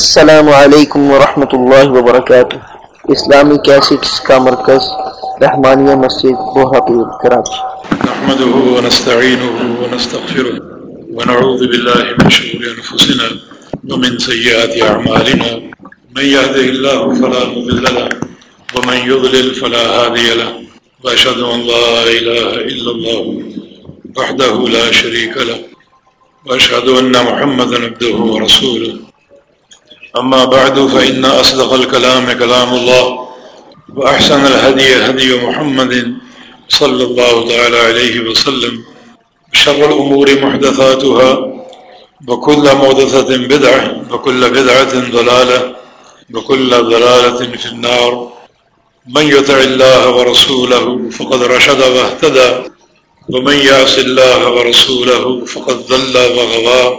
السلام علیکم ورحمۃ اللہ وبرکاتہ۔ اسلامی کیسٹس کا مرکز، رحمانیہ مسجد بوہاپور کراچی نحمده ونستعینه ونستغفره ونعوذ بالله من شرور انفسنا ومن سيئات اعمالنا۔ من يهده الله فلا مضل له ومن يضلل فلا هادي له واشهد ان لا اله الا الله وحده لا شريك له واشهد ان محمدا عبده ورسوله أما بعد، فإن أصدق الكلام كلام الله، وأحسن الهدي هدي محمد صلى الله تعالى عليه وسلم شر الأمور محدثاتها، وكل مودثة بدعة، وكل بدعة ضلالة، وكل ضلالة في النار. من يتع الله ورسوله فقد رشد واهتدى، ومن يعص الله ورسوله فقد ذل وغضى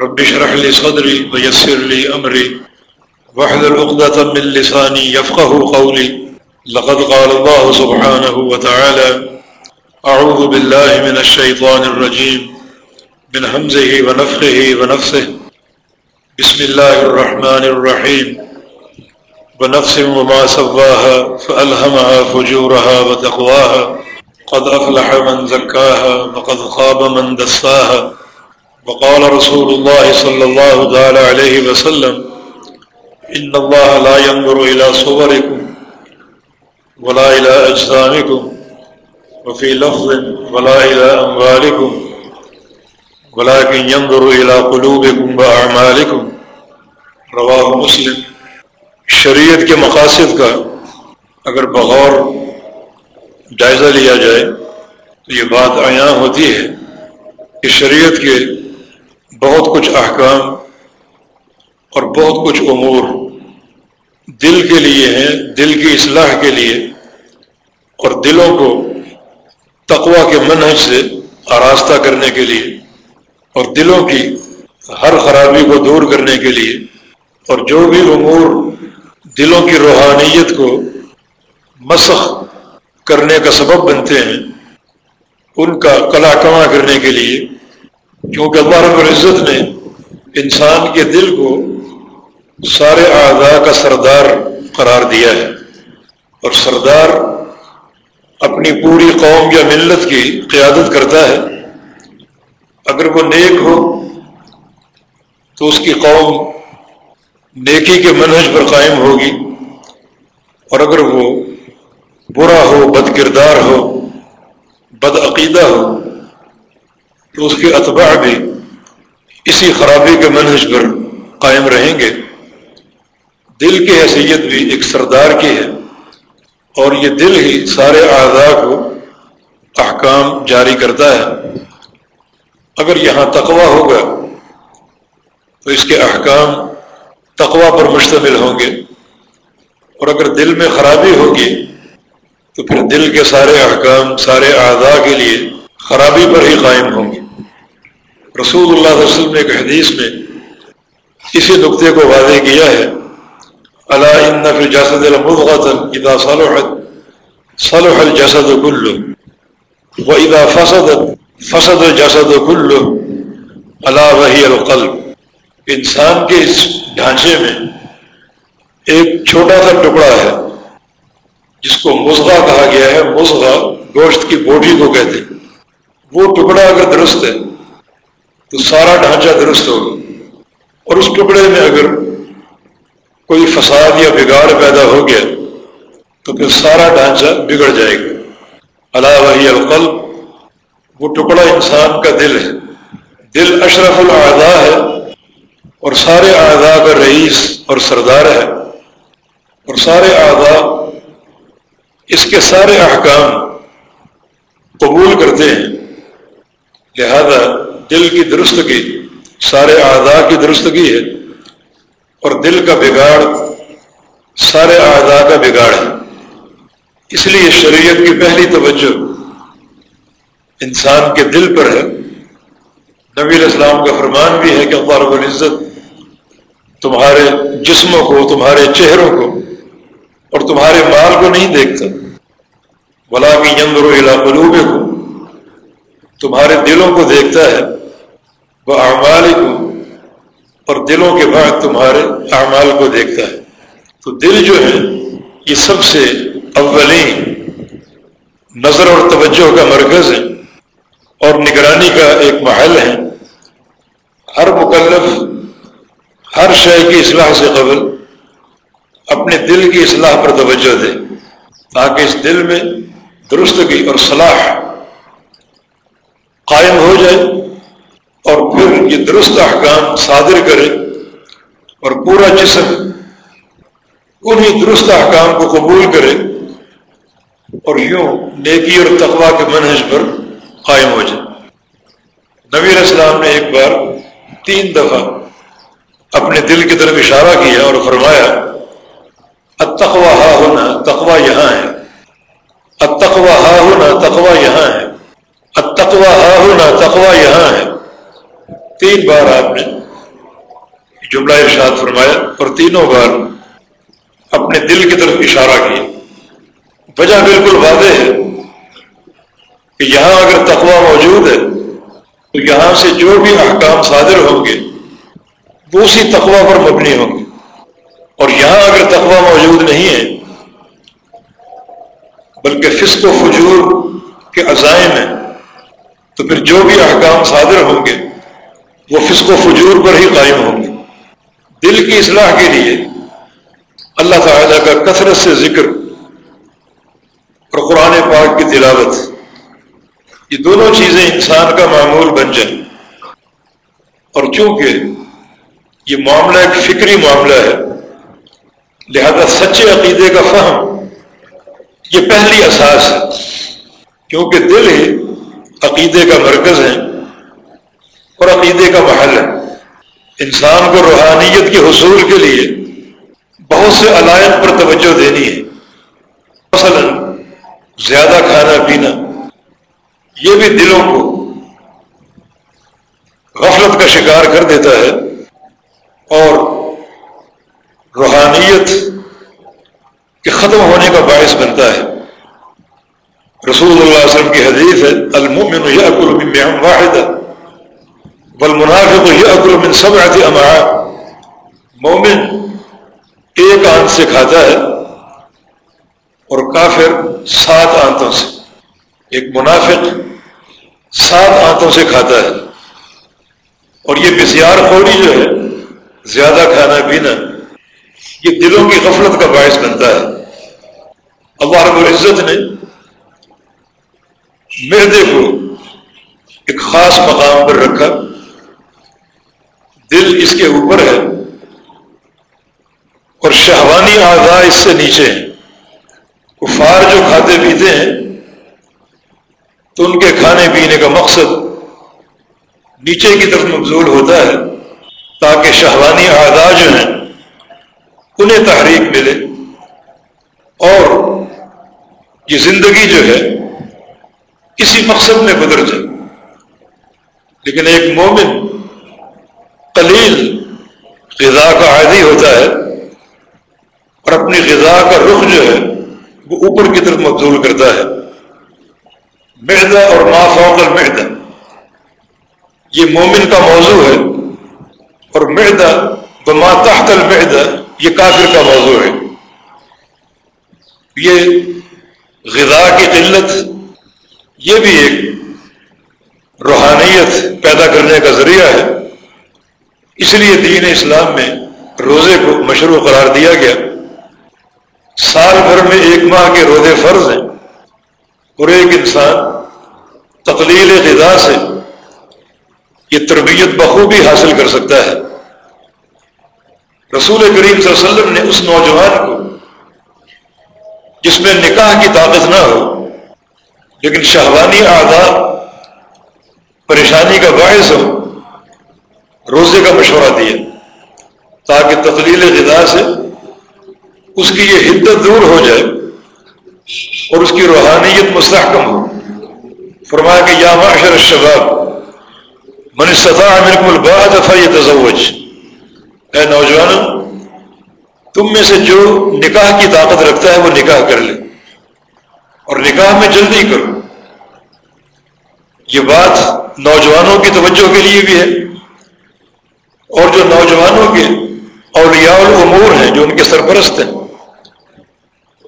رب اشرح لي صدري ويسر لي أمري واحلل عقدة من لساني يفقه قولي. لقد قال الله سبحانه وتعالى أعوذ بالله من الشيطان الرجيم، من همزه ونفخه ونفسه. بسم الله الرحمن الرحيم. ونفس وما سواها فألهمها فجورها وتقواها. قد أفلح من زكاها وقد خاب من دساها. وقال رسول الله صلى الله تعالى عليه وسلم، إن الله لا ينظر إلى صوركم ولا إلى أجسامكم وفي لفظ ولا إلى أموالكم، ولكن ينظر إلى قلوبكم وأعمالكم. رواه مسلم. شریعت کے مقاصد کا اگر بغور جائزہ لیا جائے، تو یہ بات عیاں ہوتی ہے کہ شریعت کے بہت کچھ احکام اور بہت کچھ امور دل کے لیے ہیں، دل کی اصلاح کے لیے اور دلوں کو تقوا کے منحص سے آراستہ کرنے کے لیے اور دلوں کی ہر خرابی کو دور کرنے کے لیے اور جو بھی امور دلوں کی روحانیت کو مسخ کرنے کا سبب بنتے ہیں، ان کا کلا کما کرنے کے لیے کیونکہ اللہ رب العزت نے انسان کے دل کو سارے اعضاء کا سردار قرار دیا ہے اور سردار اپنی پوری قوم یا ملت کی قیادت کرتا ہے۔ اگر وہ نیک ہو، تو اس کی قوم نیکی کے منہج پر قائم ہوگی۔ اور اگر وہ برا ہو، بد کردار ہو، بد عقیدہ ہو تو اس کے اتباع بھی اسی خرابی کے منحص پر قائم رہیں گے۔ دل کی حیثیت بھی ایک سردار کی ہے اور یہ دل ہی سارے اعضاء کو احکام جاری کرتا ہے۔ اگر یہاں تقوا ہوگا تو اس کے احکام تقوا پر مشتمل ہوں گے۔ اور اگر دل میں خرابی ہوگی تو پھر دل کے سارے احکام، سارے اعضاء کے لیے خرابی پر ہی قائم ہوں گے۔ رسول اللہ علیہ وسلم نے ایک حدیث میں اسی نقطے کو واضح کیا ہے۔ اللہ ان فی جسد المدغۃ اذا صلحت، صلح الجسد كله واذا فسدت، فسد الجسد كله الا وهي القلب۔ انسان کے اس ڈھانچے میں ایک چھوٹا سا ٹکڑا ہے، جس کو مزغہ کہا گیا ہے۔ مزغہ گوشت کی بوٹی کو کہتے ہیں۔ وہ ٹکڑا اگر درست ہے تو سارا ڈھانچہ درست ہوگا اور اس ٹکڑے میں اگر کوئی فساد یا بگاڑ پیدا ہو گیا تو پھر سارا ڈھانچہ بگڑ جائے گا۔ اللہ وحی القلب۔ وہ ٹکڑا انسان کا دل ہے۔ دل اشرف الاعضاء ہے۔ اور سارے اعضاء کا رئیس اور سردار ہے۔ اور سارے اعضاء اس کے سارے احکام قبول کرتے ہیں۔ لہذا دل کی درستگی، سارے اعضاء کی درستگی ہے اور دل کا بگاڑ سارے اعضاء کا بگاڑ ہے۔ اس لیے شریعت کی پہلی توجہ انسان کے دل پر ہے۔ نبی الاسلام کا فرمان بھی ہے کہ اللہ رب العزت تمہارے جسموں کو، تمہارے چہروں کو اور تمہارے مال کو نہیں دیکھتا۔ بلا کی یندر و قلوب کو تمہارے دلوں کو دیکھتا ہے۔ وہ اعمال کو اور دلوں کے بعد تمہارے اعمال کو دیکھتا ہے۔ تو دل جو ہے، یہ سب سے اولین نظر اور توجہ کا مرکز ہے اور نگرانی کا ایک محل ہے۔ ہر مکلف، ہر شے کی اصلاح سے قبل اپنے دل کی اصلاح پر توجہ دے، تاکہ اس دل میں درستگی اور صلاح قائم ہو جائے۔ اور پھر یہ درست احکام صادر کرے اور پورا جسم انہیں درست احکام کو قبول کرے اور یوں نیکی اور تقوا کے منحج پر قائم ہو جائے نبی السلام نے ایک بار تین دفعہ اپنے دل کی طرف اشارہ کیا اور فرمایا اتقوا ہا ہونا تقوا یہاں ہے۔ اتقوا ہا ہونا تقوا یہاں ہے۔ اتقوا ہا ہونا تقوا یہاں ہے۔ تین بار آپ نے جملہ ارشاد فرمایا اور تینوں بار اپنے دل کی طرف اشارہ کیا۔ وجہ بالکل واضح ہے کہ یہاں اگر تقوا موجود ہے، تو یہاں سے جو بھی احکام صادر ہوں گے، وہ اسی تقوا پر مبنی ہوں گے۔ اور یہاں اگر تقوا موجود نہیں ہے، بلکہ فسق و فجور کے عزائم ہیں، تو پھر جو بھی احکام صادر ہوں گے وہ فسق و فجور پر ہی قائم ہوں گے۔ دل کی اصلاح کے لیے اللہ تعالیٰ کا کثرت سے ذکر اور قرآن پاک کی تلاوت۔ یہ دونوں چیزیں انسان کا معمول بن جائیں۔ اور چونکہ یہ معاملہ ایک فکری معاملہ ہے، لہذا سچے عقیدے کا فہم یہ پہلی اساس ہے۔ کیونکہ دل ہی عقیدے کا مرکز ہے اور عقیدے کا محل ہے۔ انسان کو روحانیت کے حصول کے لیے بہت سے علائق پر توجہ دینی ہے۔ مثلا زیادہ کھانا پینا، یہ بھی دلوں کو غفلت کا شکار کر دیتا ہے اور روحانیت کے ختم ہونے کا باعث بنتا ہے۔ رسول اللہ علیہ وسلم کی حدیث ہے المومن یہ اکل من واحد بل منافق یہ اکل من سب آتی مومن ایک آنت سے کھاتا ہے اور کافر سات آنتوں سے. ایک منافق سات آنتوں سے کھاتا ہے. اور یہ بسیار خوری جو ہے، زیادہ کھانا پینا، یہ دلوں کی غفلت کا باعث بنتا ہے. اللہ رب العزت نے مردے کو ایک خاص مقام پر رکھا۔ دل اس کے اوپر ہے اور شہوانی اعضاء اس سے نیچے ہیں۔ کفار جو کھاتے پیتے ہیں، تو ان کے کھانے پینے کا مقصد نیچے کی طرف مبزول ہوتا ہے تاکہ شہوانی اعداد جو ہیں، انہیں تحریک ملے۔ اور یہ زندگی جو ہے کسی مقصد میں گزر جائے۔ لیکن ایک مومن قلیل غذا کا عادی ہوتا ہے اور اپنی غذا کا رخ جو ہے وہ اوپر کی طرف مبزول کرتا ہے۔ معدہ اور ما فوق المعدہ۔ یہ مومن کا موضوع ہے اور معدہ بما تحت المعدہ یہ کافر کا موضوع ہے۔ یہ غذا کی قلت، یہ بھی ایک روحانیت پیدا کرنے کا ذریعہ ہے۔ اس لیے دین اسلام میں روزے کو مشروع قرار دیا گیا۔ سال بھر میں ایک ماہ کے روزے فرض ہیں اور ایک انسان تقلیل غذا سے یہ تربیت بخوبی حاصل کر سکتا ہے۔ رسول کریم صلی اللہ علیہ وسلم نے اس نوجوان کو، جس میں نکاح کی طاقت نہ ہو، لیکن شہوانی آداب، پریشانی کا باعث ہو روزے کا مشورہ دیا تاکہ تقلیل غذا سے اس کی یہ حدت دور ہو جائے اور اس کی روحانیت مستحکم ہو۔ فرمایا کہ یا معاشر الشباب، من استطاع منکم الباعد فیتزوج اے نوجوانوں تم میں سے جو نکاح کی طاقت رکھتا ہے وہ نکاح کر لے اور نکاح میں جلدی کرو۔ یہ بات نوجوانوں کی توجہ کے لیے بھی ہے۔ اور جو نوجوانوں کے اولیاء الامور ہیں جو ان کے سرپرست ہیں،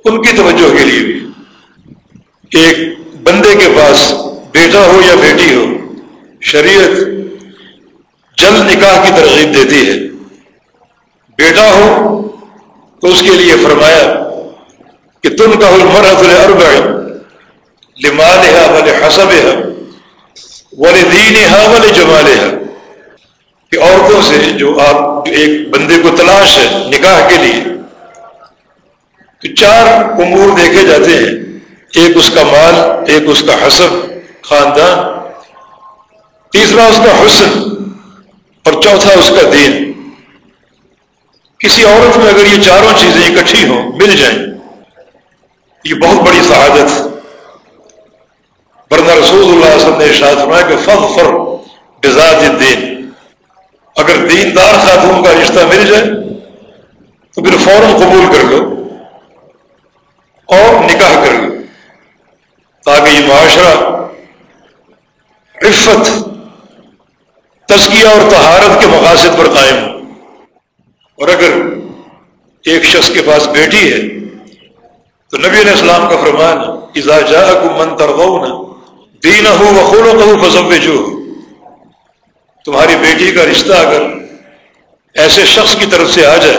ان کی توجہ کے لیے بھی ایک بندے کے پاس بیٹا ہو یا بیٹی ہو، شریعت جلد نکاح کی ترغیب دیتی ہے۔ بیٹا ہو تو اس کے لیے فرمایا کہ تم کا المر حضر ارب لمال ہے حسب ہے بولے دین ہے بل جمال ہے کہ عورتوں سے جو آپ ایک بندے کو تلاش ہے نکاح کے لیے، تو چار امور دیکھے جاتے ہیں۔ ایک اس کا مال، ایک اس کا حسب، خاندان۔ تیسرا اس کا حسن اور چوتھا اس کا دین۔ کسی عورت میں اگر یہ چاروں چیزیں اکٹھی ہوں، مل جائیں، یہ بہت بڑی سعادت۔ ورنہ رسول اللہ وسلم نے ارشاد فرمایا کہ فض فر بزاد الدین۔ اگر دیندار خاتون کا رشتہ مل جائے تو پھر فوراً قبول کر لو اور نکاح کر لو۔ تاکہ یہ معاشرہ عفت تزکیہ اور تہارت کے مقاصد پر قائم ہو۔ اور اگر ایک شخص کے پاس بیٹی ہے، تو نبی علیہ السلام کا فرمان ازا جا کو من ترغون دین ہو وخول و فضب جو تمہاری بیٹی کا رشتہ اگر ایسے شخص کی طرف سے آ جائے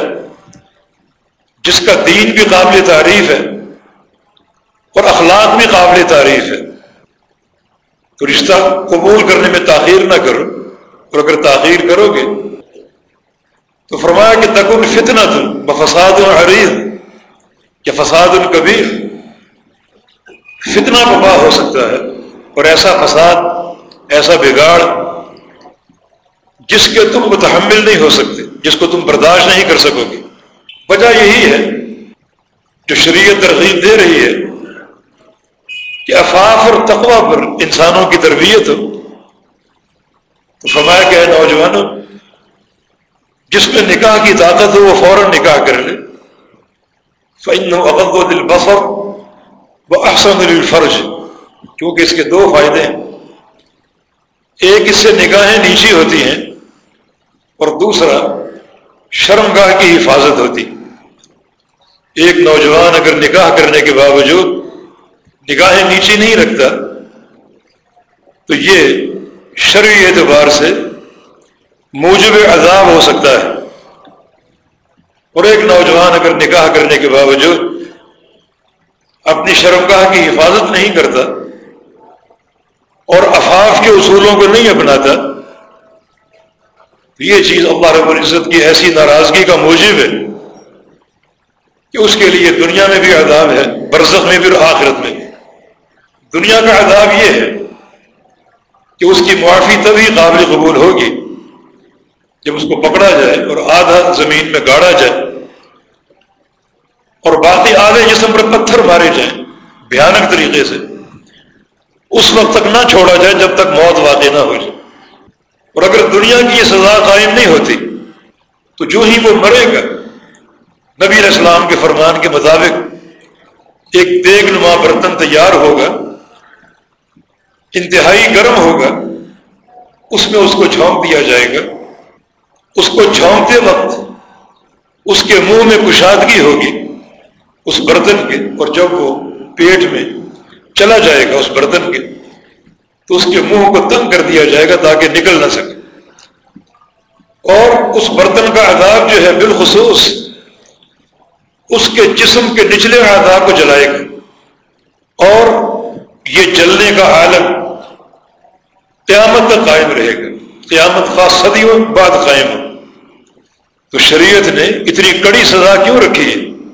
جس کا دین بھی قابل تعریف ہے اور اخلاق بھی قابل تعریف ہے، تو رشتہ قبول کرنے میں تاخیر نہ کرو۔ اور اگر تاخیر کرو گے، تو فرمایا کہ تکن فتنا تم بفساد العریض یا فساد القبیر فتنہ ببا ہو سکتا ہے اور ایسا فساد، ایسا بگاڑ جس کے تم متحمل نہیں ہو سکتے، جس کو تم برداشت نہیں کر سکو گے۔ وجہ یہی ہے، جو شریعت ترغیب دے رہی ہے، کہ افاف اور تقوی پر انسانوں کی تربیت ہو۔ تو فرمایا کہ نوجوانوں جس میں نکاح کی طاقت ہو، وہ فوراً نکاح کر لے۔ فن و دل بفر وہ احسن الفرج کیونکہ اس کے دو فائدے ہیں۔ ایک اس سے نگاہیں نیچی ہوتی ہیں اور دوسرا، شرم گاہ کی حفاظت ہوتی۔ ایک نوجوان اگر نکاح کرنے کے باوجود نگاہیں نیچی نہیں رکھتا، تو یہ شرعی اعتبار سے موجب عذاب ہو سکتا ہے۔ اور ایک نوجوان اگر نکاح کرنے کے باوجود اپنی شرمگاہ کی حفاظت نہیں کرتا اور افاف کے اصولوں کو نہیں اپناتا یہ چیز اللہ رب العزت کی ایسی ناراضگی کا موجب ہے کہ اس کے لیے دنیا میں بھی عذاب ہے، برزخ میں بھی اور آخرت میں بھی۔ دنیا کا عذاب یہ ہے کہ اس کی معافی تبھی قابل قبول ہوگی جب اس کو پکڑا جائے اور آدھا زمین میں گاڑا جائے اور باقی آدھے جسم پر پتھر مارے جائیں۔ بھیانک طریقے سے۔ اس وقت تک نہ چھوڑا جائے جب تک موت واقع نہ ہو جائے۔ اور اگر دنیا کی یہ سزا قائم نہیں ہوتی، تو جو ہی وہ مرے گا، نبی علیہ السلام کے فرمان کے مطابق ایک دیگ نما برتن تیار ہوگا، انتہائی گرم ہوگا، اس میں اس کو جھونک دیا جائے گا۔ اس کو جھونکتے وقت اس کے منہ میں کشادگی ہوگی اس برتن کے، اور جب وہ پیٹ میں چلا جائے گا اس برتن کے تو اس کے منہ کو تنگ کر دیا جائے گا تاکہ نکل نہ سکے۔ اور اس برتن کا عذاب جو ہے بالخصوص اس کے جسم کے نچلے آداب کو جلائے گا۔ اور یہ جلنے کا عالم قیامت تک قائم رہے گا۔ قیامت خاص صدیوں بعد قائم ہو۔ تو شریعت نے اتنی کڑی سزا کیوں رکھی ہے؟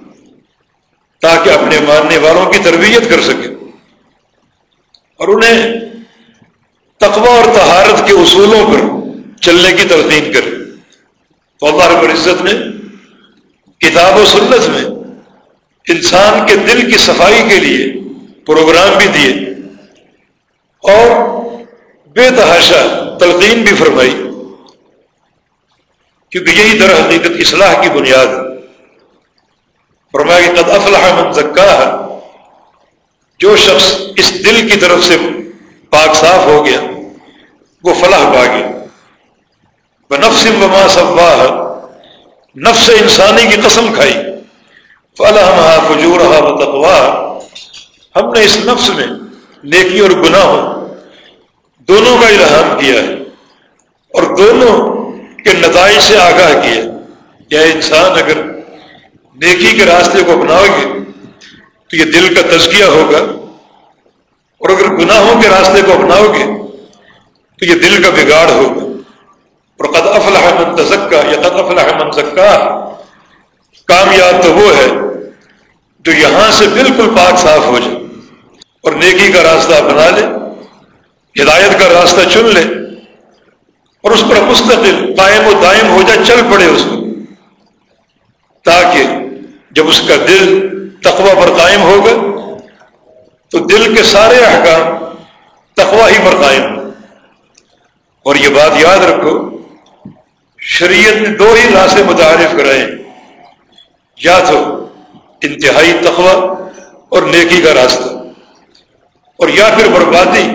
تاکہ اپنے ماننے والوں کی تربیت کر سکے۔ اور انہیں تقوی اور تہارت کے اصولوں پر چلنے کی تلقین کرے۔ تو اللہ رب العزت نے کتاب و سنت میں انسان کے دل کی صفائی کے لیے پروگرام بھی دیے اور بے تحاشا تلقین بھی فرمائی۔ کیونکہ یہی در حقیقت اصلاح کی بنیاد ہے۔ فرمایا کہ قد افلح من زکا ہے جو شخص اس دل کی طرف سے پاک صاف ہو گیا، وہ فلاح پا گیا۔ نفس وما صفا نفس انسانی کی قسم کھائی۔ فلاح فجور تقوا ہم نے اس نفس میں نیکی اور گناہوں دونوں کا الہام کیا ہے اور دونوں کے نتائج سے آگاہ کیا۔ یا انسان اگر نیکی کے راستے کو اپناؤ گے تو یہ دل کا تزکیہ ہوگا۔ اور اگر گناہوں کے راستے کو اپناؤ گے، تو یہ دل کا بگاڑ ہوگا۔ اور قد افلح من تزکا، یا قد افلح من زکا۔ کامیاب تو وہ ہے جو یہاں سے بالکل پاک صاف ہو جائے اور نیکی کا راستہ بنا لے، ہدایت کا راستہ چن لے اور اس پر مستقل قائم و دائم ہو جائے، چل پڑے اس کو تاکہ جب اس کا دل تقوی پر قائم ہوگا تو دل کے سارے احکام تقوی ہی پر قائم اور یہ بات یاد رکھو، شریعت نے دو ہی راستے متعارف کرائے یا تو انتہائی تقوی اور نیکی کا راستہ، اور یا پھر بربادی،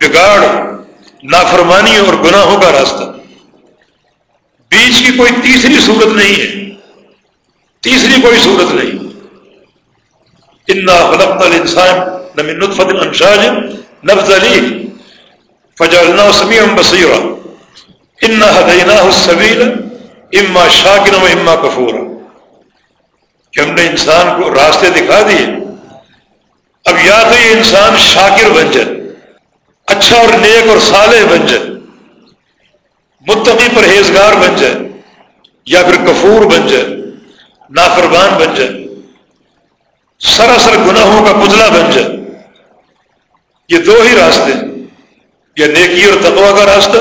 بگاڑ، نافرمانی اور گناہوں کا راستہ۔ بیچ کی کوئی تیسری صورت نہیں ہے۔ تیسری کوئی صورت نہیں۔ انسان نمی نطفت انشاج نفز علی انا ہدینا السبیل اما شاکر و اما کفورا کہ ہم نے انسان کو راستے دکھا دیے۔ اب یا تو یہ انسان شاکر بن جائے اچھا اور نیک اور صالح بن جائے، متقی پرہیزگار بن جائے، یا پھر کفور بن جائے، نافرمان بن جائے۔ سراسر گناہوں کا پتلا بن جائے۔ یہ دو ہی راستے یا نیکی اور تقوا کا راستہ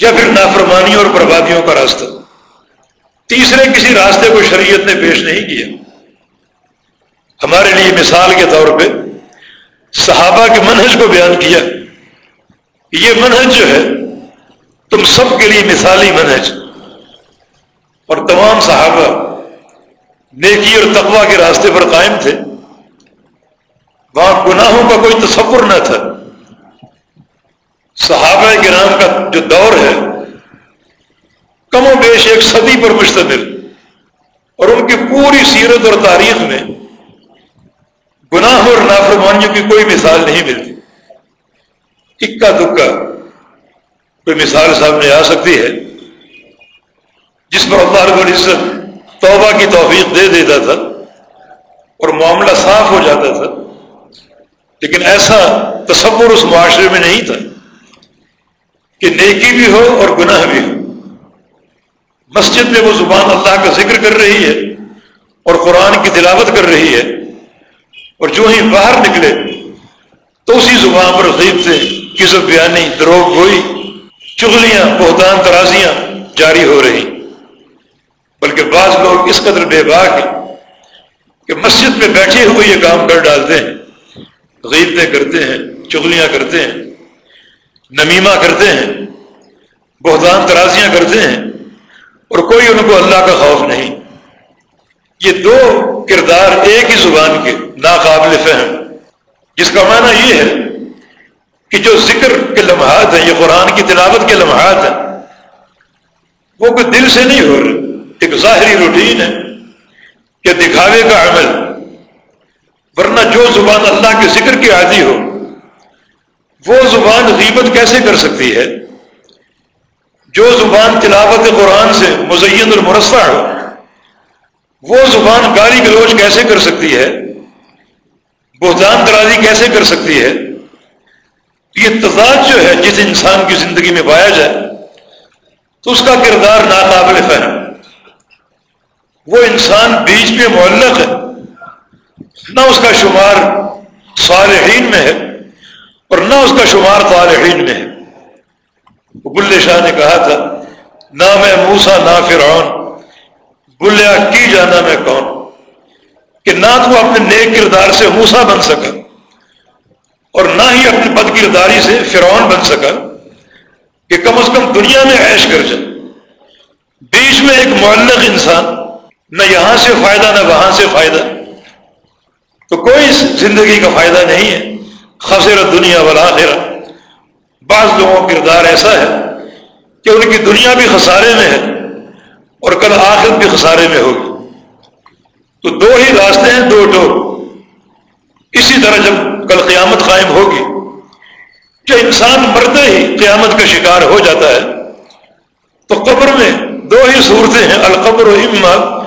یا پھر نافرمانی اور بربادیوں کا راستہ۔ تیسرے کسی راستے کو شریعت نے پیش نہیں کیا۔ ہمارے لیے مثال کے طور پہ صحابہ کے منہج کو بیان کیا۔ یہ منہج جو ہے، تم سب کے لیے مثالی منہج۔ اور تمام صحابہ نیکی اور تقوا کے راستے پر قائم تھے۔ وہاں گناہوں کا کوئی تصور نہ تھا۔ صحابہ کے نام کا جو دور ہے، کم و بیش ایک صدی پر مشتمل۔ اور ان کی پوری سیرت اور تاریخ میں گناہ اور نافرمانیوں کی کوئی مثال نہیں ملتی۔ اکا دکا کوئی مثال سامنے آ سکتی ہے، جس پر اللہ رب العزت توبہ کی توفیق دے دیتا تھا اور معاملہ صاف ہو جاتا تھا، لیکن ایسا تصور اس معاشرے میں نہیں تھا کہ نیکی بھی ہو اور گناہ بھی ہو۔ مسجد میں وہ زبان اللہ کا ذکر کر رہی ہے اور قرآن کی تلاوت کر رہی ہے اور جو ہی باہر نکلے تو اسی زبان پر غیب سے کسب بیانی دروگ گوئی، چغلیاں، بہتان ترازیاں جاری ہو رہی۔ بلکہ بعض لوگ اس قدر بے باک ہیں کہ مسجد میں بیٹھے ہوئے یہ کام کر ڈالتے ہیں، غیبتیں کرتے ہیں، چغلیاں کرتے ہیں، نمیمہ کرتے ہیں، بہتان ترازیاں کرتے ہیں اور کوئی ان کو اللہ کا خوف نہیں۔ یہ دو کردار ایک ہی زبان کے ناقابل فہم۔ جس کا معنی یہ ہے کہ جو ذکر کے لمحات ہیں، یہ قرآن کی تلاوت کے لمحات ہیں، وہ کوئی دل سے نہیں ہو رہے۔ ایک ظاہری روٹین ہے کہ دکھاوے کا عمل، ورنہ جو زبان اللہ کے ذکر کی عادی ہو، وہ زبان غیبت کیسے کر سکتی ہے؟ جو زبان تلاوت قرآن سے مزین اور ہو، وہ زبان گالی گلوچ کیسے کر سکتی ہے؟ بہتان درازی کیسے کر سکتی ہے؟ یہ تضاد جو ہے، جس انسان کی زندگی میں پایا جائے، تو اس کا کردار ناقابل فہم۔ وہ انسان بیچ میں معلق ہے۔ نہ اس کا شمار صالحین میں ہے اور نہ اس کا شمار طالحین میں ہے۔ بل شاہ نے کہا تھا نہ میں موسا نہ فرعون۔ بلیا کی جانا میں کون؟ کہ نہ تو اپنے نیک کردار سے موسا بن سکا اور نہ ہی اپنی بد کرداری سے فرعون بن سکا کہ کم از کم دنیا میں عیش کر جائے۔ بیچ میں ایک معلق انسان نہ یہاں سے فائدہ، نہ وہاں سے فائدہ۔ تو کوئی زندگی کا فائدہ نہیں ہے۔ خسر دنیا والا بعض لوگوں کا کردار ایسا ہے کہ ان کی دنیا بھی خسارے میں ہے اور کل آخر بھی خسارے میں ہوگی۔ تو دو ہی راستے ہیں، دو ٹو اسی طرح جب کل قیامت قائم ہوگی کہ انسان مرتے ہی قیامت کا شکار ہو جاتا ہے، تو قبر میں دو ہی صورتیں ہیں۔ القبر و اما۔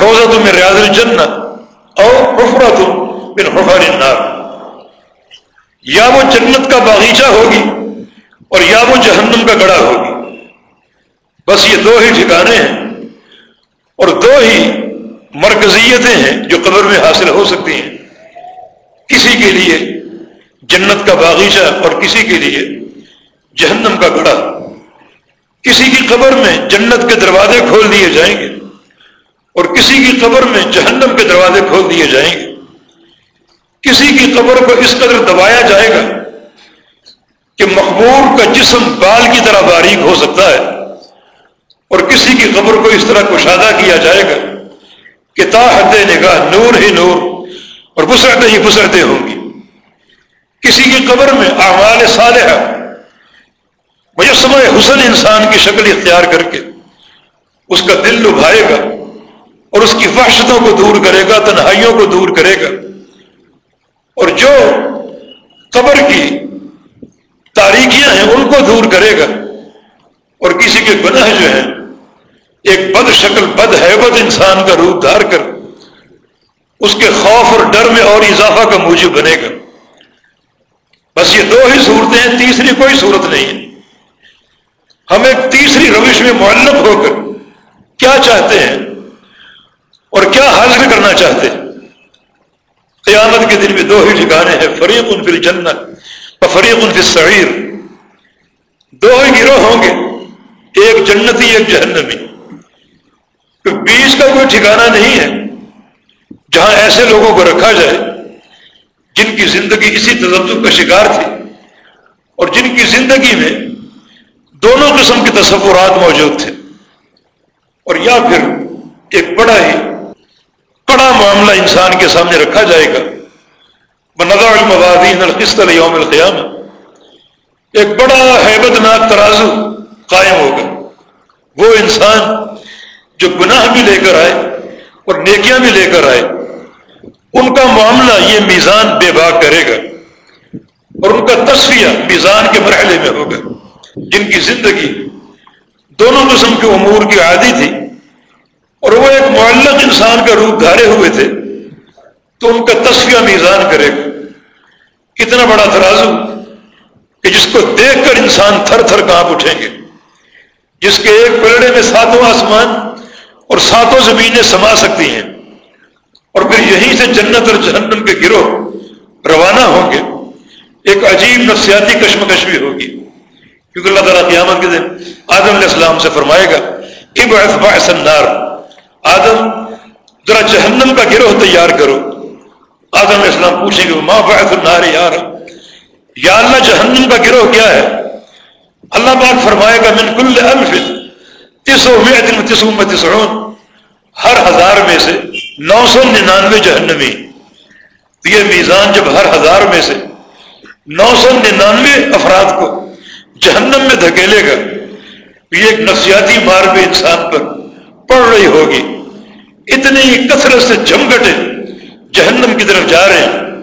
روزہ تم ریاض الجنت اور حفرہ تم بن حفر النار. یا وہ جنت کا باغیچہ ہوگی اور یا وہ جہنم کا گڑا ہوگی. بس یہ دو ہی ٹھکانے ہیں اور دو ہی مرکزیتیں ہیں جو قبر میں حاصل ہو سکتی ہیں. کسی کے لیے جنت کا باغیچہ اور کسی کے لیے جہنم کا گڑا. کسی کی قبر میں جنت کے دروازے کھول دیے جائیں گے. اور کسی کی قبر میں جہنم کے دروازے کھول دیے جائیں گے۔ کسی کی قبر کو اس قدر دبایا جائے گا کہ مقبور کا جسم بال کی طرح باریک ہو سکتا ہے اور کسی کی قبر کو اس طرح کشادہ کیا جائے گا کہ تا حد نگاہ نور ہی نور اور بسرتیں ہی بسرتیں ہوں گی کسی کی قبر میں اعمال صالحہ مجسمہ حسن انسان کی شکل اختیار کر کے اس کا دل لبھائے گا۔ اور اس کی فحشتوں کو دور کرے گا، تنہائیوں کو دور کرے گا۔ اور جو قبر کی تاریخیاں ہیں، ان کو دور کرے گا۔ اور کسی کے گناہ جو ہیں، ایک بد شکل، بد حیبت انسان کا روپ دھار کر، اس کے خوف اور ڈر میں اور اضافہ کا موجب بنے گا۔ بس یہ دو ہی صورتیں ہیں، تیسری کوئی صورت نہیں ہے۔ ہم ایک تیسری روش میں معلق ہو کر کیا چاہتے ہیں؟ اور کیا حاصل کرنا چاہتے؟ قیامت کے دن میں دو ہی ٹھکانے ہیں، فریق ان فل جنت اور فریق ان فل سعیر دو ہی گروہ ہوں گے، ایک جنتی، ایک جہنمی۔ بیچ کا کوئی ٹھکانا نہیں ہے جہاں ایسے لوگوں کو رکھا جائے جن کی زندگی اسی تجزب کا شکار تھی اور جن کی زندگی میں دونوں قسم کے تصورات موجود تھے۔ اور یا پھر ایک بڑا ہی معاملہ انسان کے سامنے رکھا جائے گا۔ بنگا المبادین القسط یوم القیام ایک بڑا حیبت ناک ترازو قائم ہوگا۔ وہ انسان جو گناہ بھی لے کر آئے اور نیکیاں بھی لے کر آئے، ان کا معاملہ یہ میزان بے باک کرے گا اور ان کا تصفیہ میزان کے مرحلے میں ہوگا۔ جن کی زندگی دونوں قسم کے امور کی عادی تھی اور وہ ایک معلق انسان کا روپ دھارے ہوئے تھے تو ان کا تصفیہ میزان کرے گا۔ اتنا بڑا ترازو کہ جس کو دیکھ کر انسان تھر تھر کہاں اٹھیں گے۔ جس کے ایک پلڑے میں ساتوں آسمان اور ساتوں زمینیں سما سکتی ہیں۔ اور پھر یہیں سے جنت اور جہنم کے گروہ روانہ ہوں گے۔ ایک عجیب نفسیاتی کشمکش بھی ہوگی۔ کیونکہ اللہ تعالیٰ قیامت کے دن آدم علیہ السلام سے فرمائے گا اب النار۔ آدم، ذرا جہنم کا گروہ تیار کرو۔ آدم علیہ السلام پوچھیں گے ماں باعث النار یار یا اللہ، جہنم کا گروہ کیا ہے؟ اللہ پاک فرمائے گا، من کل الف تیسو میں میں تسعون ہر ہزار میں سے نو سو ننانوے جہنمی۔ یہ میزان جب ہر ہزار میں سے نو سو ننانوے افراد کو جہنم میں دھکیلے گا یہ ایک نفسیاتی مار بھی انسان پر پڑ رہی ہوگی۔ اتنی کثرت سے جمگٹے جہنم کی طرف جا رہے ہیں۔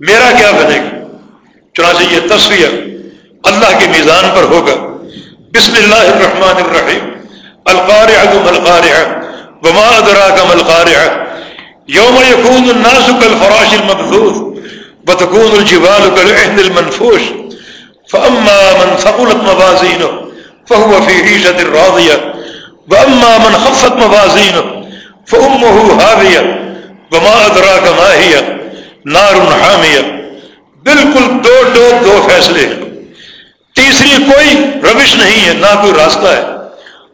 میرا کیا بنے؟ گا چنانچہ یہ تصویر اللہ کے میزان پر ہوگا۔ بسم اللہ الرحمن الرحیم۔ القارعة ما القارعة وما أدراك ما القارعة يوم يكون الناس كالفراش المبثوث وتكون الجبال كالعهن المنفوش۔ فأما من ثقلت موازينه فهو في عيشة راضية وأما من خفت موازينه فأمه هاوية وما أدراك ما هي؟ نار حامية. بالکل دو دو دو فیصلے ہیں۔ تیسری کوئی روش نہیں ہے، نہ کوئی راستہ ہے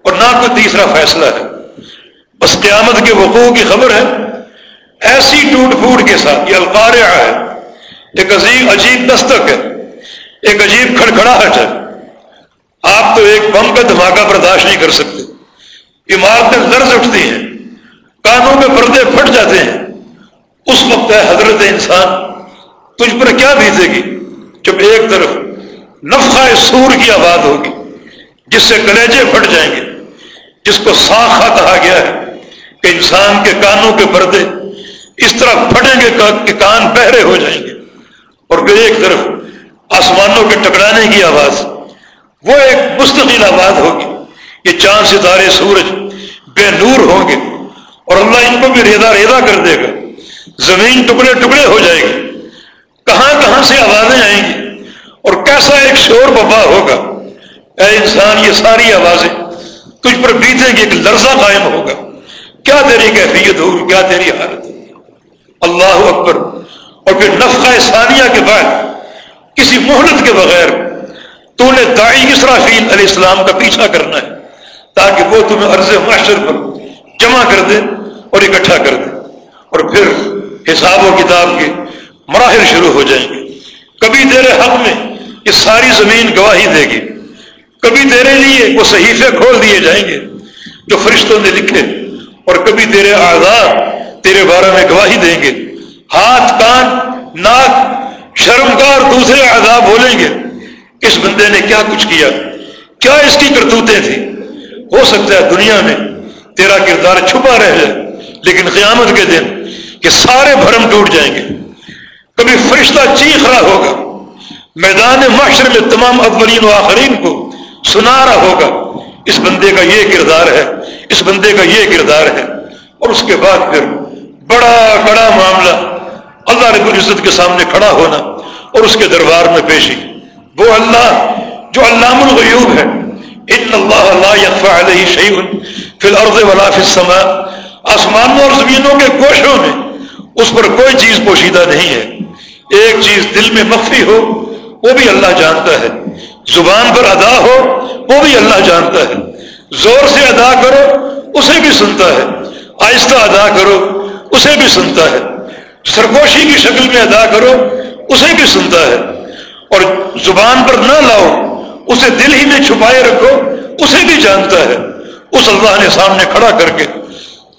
اور نہ کوئی تیسرا فیصلہ ہے۔ بس قیامت کے وقوع کی خبر ہے۔ ایسی ٹوٹ پھوٹ کے ساتھ یہ القارعہ ہے۔ ایک عجیب عجیب دستک ہے۔ ایک عجیب کھڑکھڑاہٹ ہے۔ آپ تو ایک بم کا دھماکہ برداشت نہیں کر سکتے۔ عمارتیں لرز اٹھتی ہیں کانوں میں پردے پھٹ جاتے ہیں۔ اس وقت ہے حضرت انسان، تجھ پر کیا بیتے گی؟ جب ایک طرف نفخہ سور کی آواز ہوگی، جس سے کلیجے پھٹ جائیں گے، جس کو ساخا کہا گیا ہے کہ انسان کے کانوں کے پردے اس طرح پھٹیں گے کہ کان بہرے ہو جائیں گے۔ اور پھر ایک طرف آسمانوں کے ٹکرانے کی آواز، وہ ایک مستقل آواز ہوگی یہ چاند ستارے سورج بے نور ہوں گے۔ اور اللہ ان کو بھی ریدا ریدا کر دے گا۔ زمین ٹکڑے ٹکڑے ہو جائے گی۔ کہاں کہاں سے آوازیں آئیں گی؟ اور کیسا ایک شور بپا ہوگا؟ اے انسان، یہ ساری آوازیں تجھ پر بیتیں گی، ایک لرزہ قائم ہوگا۔ کیا تیری کیفیت ہوگی؟ کیا تیری حالت ہوگی؟ اللہ اکبر۔ اور پھر نفقہ ثانیہ کے بعد، کسی مہلت کے بغیر تو نے دائی اسرافیل علیہ السلام کا پیچھا کرنا ہے، تاکہ وہ تمہیں عرض معاشر پر جمع کر دے۔ اور اکٹھا کر دے اور پھر حساب و کتاب کے مراحل شروع ہو جائیں گے۔ کبھی تیرے حق میں یہ ساری زمین گواہی دے گی۔ کبھی تیرے لیے وہ صحیفے کھول دیے جائیں گے جو فرشتوں نے لکھے۔ اور کبھی تیرے آزاد تیرے بارے میں گواہی دیں گے۔ ہاتھ، کان، ناک، شرمگار دوسرے آزاد بولیں گے۔ اس بندے نے کیا کچھ کیا؟ کیا اس کی کرتوتیں تھیں؟ ہو سکتا ہے دنیا میں تیرا کردار چھپا رہ جائے۔ لیکن قیامت کے دن کہ سارے بھرم ٹوٹ جائیں گے۔ کبھی فرشتہ چیخ رہا ہوگا، میدان معاشر میں تمام اولین و آخرین کو سنا رہا ہوگا۔ اس بندے کا یہ کردار ہے، اس بندے کا یہ کردار ہے۔ اور اس کے بعد پھر بڑا بڑا معاملہ اللہ رب العزت کے سامنے کھڑا ہونا اور اس کے دربار میں پیشی۔ وہ اللہ جو علام الغیوب ہے، ان اللہ لا يخفى عليه شيء في الارض ولا في السماء۔ آسمانوں اور زمینوں کے گوشوں میں اس پر کوئی چیز پوشیدہ نہیں ہے۔ ایک چیز دل میں مخفی ہو، وہ بھی اللہ جانتا ہے۔ زبان پر ادا ہو، وہ بھی اللہ جانتا ہے۔ زور سے ادا کرو، اسے بھی سنتا ہے۔ آہستہ ادا کرو، اسے بھی سنتا ہے۔ سرگوشی کی شکل میں ادا کرو، اسے بھی سنتا ہے۔ اور زبان پر نہ لاؤ، اسے دل ہی میں چھپائے رکھو، اسے بھی جانتا ہے۔ اس اللہ نے سامنے کھڑا کر کے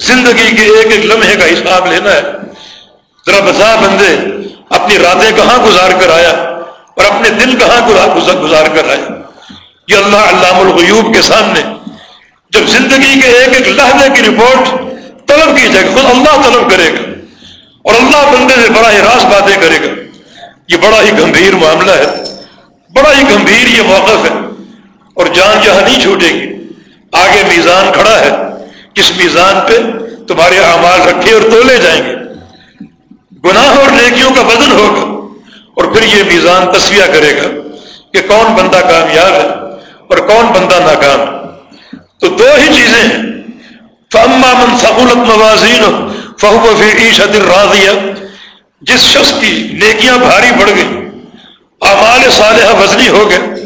زندگی کے ایک ایک لمحے کا حساب لینا ہے۔ ذرا بتا بندے، اپنی راتیں کہاں گزار کر آیا؟ اور اپنے دن کہاں گزار کر آیا؟ یہ اللہ علام الغیوب کے سامنے جب زندگی کے ایک ایک لہجے کی رپورٹ طلب کی جائے گی، خود اللہ طلب کرے گا اور اللہ بندے سے بڑا ہی راس باتیں کرے گا۔ یہ بڑا ہی گمبھیر معاملہ ہے۔ بڑا ہی گمبھیر یہ موقف ہے۔ اور جان جہاں نہیں چھوٹے گی۔ آگے میزان کھڑا ہے۔ کس میزان پہ تمہارے اعمال رکھے اور تولے جائیں گے؟ گناہ اور نیکیوں کا وزن ہوگا اور پھر یہ میزان تصویہ کرے گا کہ کون بندہ کامیاب ہے اور کون بندہ ناکام ہے۔ تو دو ہی چیزیں ہیں۔ فما من سہولت موازین فہو فی عیشت راضیہ جس شخص کی نیکیاں بھاری پڑ گئی اعمال صالحہ وزنی ہو گئے،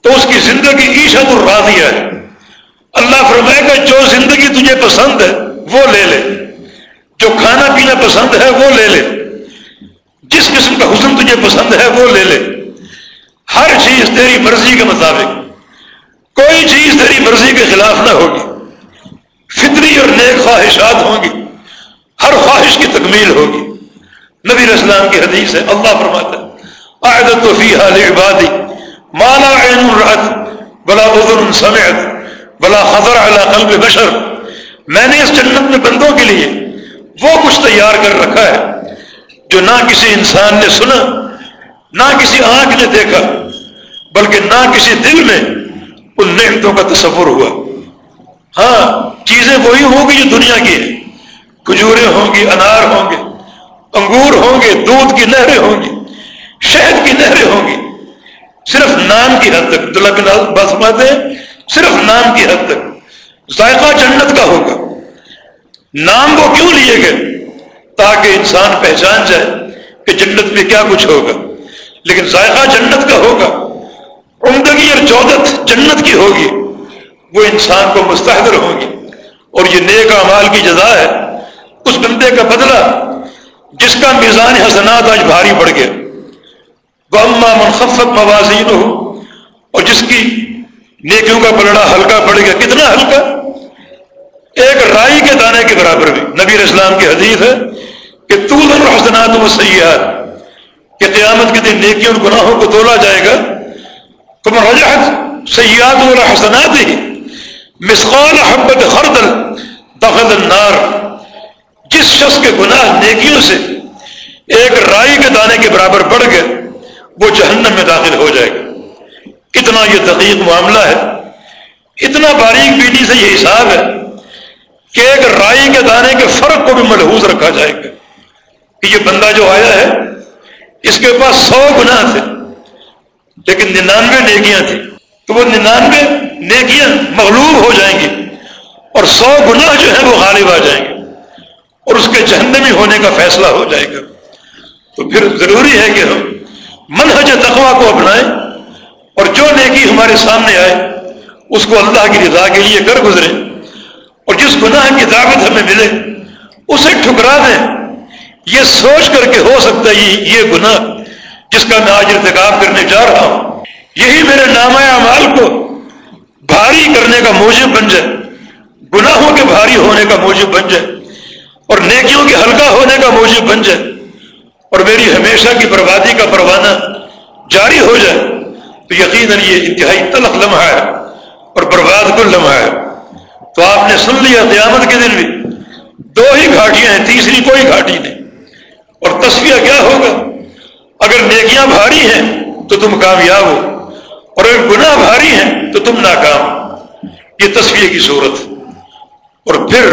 تو اس کی زندگی عیشت الراضیہ ہے۔ اللہ فرمائے گا، جو زندگی تجھے پسند ہے، وہ لے لے. جو کھانا پینا پسند ہے، وہ لے لے. جس قسم کا حسن تجھے پسند ہے، وہ لے لے. ہر چیز تیری مرضی کے مطابق. کوئی چیز تیری مرضی کے خلاف نہ ہوگی. فطری اور نیک خواہشات ہوں گی. ہر خواہش کی تکمیل ہوگی. نبی اسلام کی حدیث ہے، اللہ فرماتا ہے فی حال عبادی مالا عین بلا اذن سمعت. بلا خطر علی قلب بشر۔ میں نے اس جنت میں بندوں کے لیے وہ کچھ تیار کر رکھا ہے جو نہ کسی انسان نے سنا، نہ کسی آنکھ نے دیکھا، بلکہ نہ کسی دل میں ان نعمتوں کا تصور ہوا۔ ہاں چیزیں وہی ہوں گی جو دنیا کی ہیں۔ کھجورے ہوں گی، انار ہوں گے، انگور ہوں گے، دودھ کی نہریں ہوں گی، شہد کی نہریں ہوں گی۔ صرف نام کی حد تک۔ بن بسمت ہے صرف نام کی حد تک۔ ذائقہ جنت کا ہوگا۔ نام وہ کیوں لیے گئے؟ تاکہ انسان پہچان جائے کہ جنت میں کیا کچھ ہوگا۔ لیکن ذائقہ جنت کا ہوگا۔ عمدگی اور جودت جنت کی ہوگی۔ وہ انسان کو مستحدر ہوں گی۔ اور یہ نیک اعمال کی جزا ہے۔ اس بندے کا بدلہ، جس کا میزان حسنات آج بھاری پڑ گیا۔ وہ اما منخفت موازین ہو اور جس کی نیکیوں کا پلڑا ہلکا پڑ گیا۔ کتنا ہلکا؟ ایک رائی کے دانے کے برابر بھی۔ نبی اسلام کی حدیث ہے کہ تو حسنات و سیاحت کہ قیامت کے دن نیکیوں گناہوں کو تولا جائے گا۔ تم رجحت سیاحت و حسنات ہی مسقال حبت خردل دخل النار۔ جس شخص کے گناہ نیکیوں سے ایک رائی کے دانے کے برابر بڑھ گئے، وہ جہنم میں داخل ہو جائے گا۔ کتنا یہ دقیق معاملہ ہے؟ اتنا باریک بیٹی سے یہ حساب ہے کہ ایک رائی کے دانے کے فرق کو بھی ملحوظ رکھا جائے گا کہ یہ بندہ جو آیا ہے، اس کے پاس سو گناہ تھے، لیکن ننانوے نیکیاں تھیں۔ تو وہ ننانوے نیکیاں مغلوب ہو جائیں گی اور سو گناہ جو ہیں وہ غالب آ جائیں گے اور اس کے جہنمی ہونے کا فیصلہ ہو جائے گا۔ تو پھر ضروری ہے کہ ہم منہج تقوا کو اپنائیں۔ اور جو نیکی ہمارے سامنے آئے، اس کو اللہ کی رضا کے لیے کر گزریں اور جس گناہ کی دعوت ہمیں ملے، اسے ٹھکرا دیں۔ یہ سوچ کر کے ہو سکتا ہے یہ گناہ جس کا میں آج ارتکاب کرنے جا رہا ہوں۔ یہی میرے نام اعمال کو بھاری کرنے کا موجب بن جائے۔ گناہوں کے بھاری ہونے کا موجب بن جائے۔ اور نیکیوں کے ہلکا ہونے کا موجب بن جائے۔ اور میری ہمیشہ کی بربادی کا پروانہ جاری ہو جائے۔ تو یقیناً یہ انتہائی تلخ لمحہ ہے اور برباد کل لمحہ ہے۔ تو آپ نے سن لیا قیامت کے دن بھی۔ دو ہی گھاٹیاں ہیں، تیسری کوئی گھاٹی نہیں۔ اور تصویہ کیا ہوگا؟ اگر نیکیاں بھاری ہیں تو تم کامیاب ہو، اور اگر گناہ بھاری ہیں تو تم ناکام۔ یہ تصویر کی صورت۔ اور پھر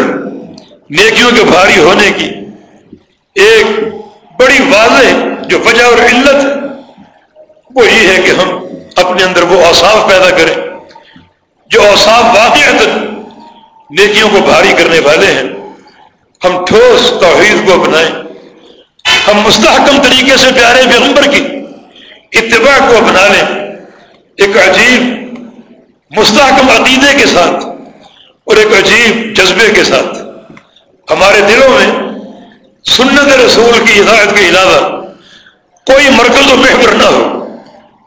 نیکیوں کے بھاری ہونے کی ایک بڑی واضح جو وجہ اور علت وہ یہ ہے کہ ہم اپنے اندر وہ اوصاف پیدا کریں جو اوصاف واقع نیکیوں کو بھاری کرنے والے ہیں۔ ہم ٹھوس توحید کو اپنائیں۔ ہم مستحکم طریقے سے پیارے پیغمبر کی اتباع کو اپنا لیں۔ ایک عجیب مستحکم عقیدے کے ساتھ اور ایک عجیب جذبے کے ساتھ۔ ہمارے دلوں میں سنت رسول کی ہدایت کے علاوہ کوئی مرکز و محور نہ ہو۔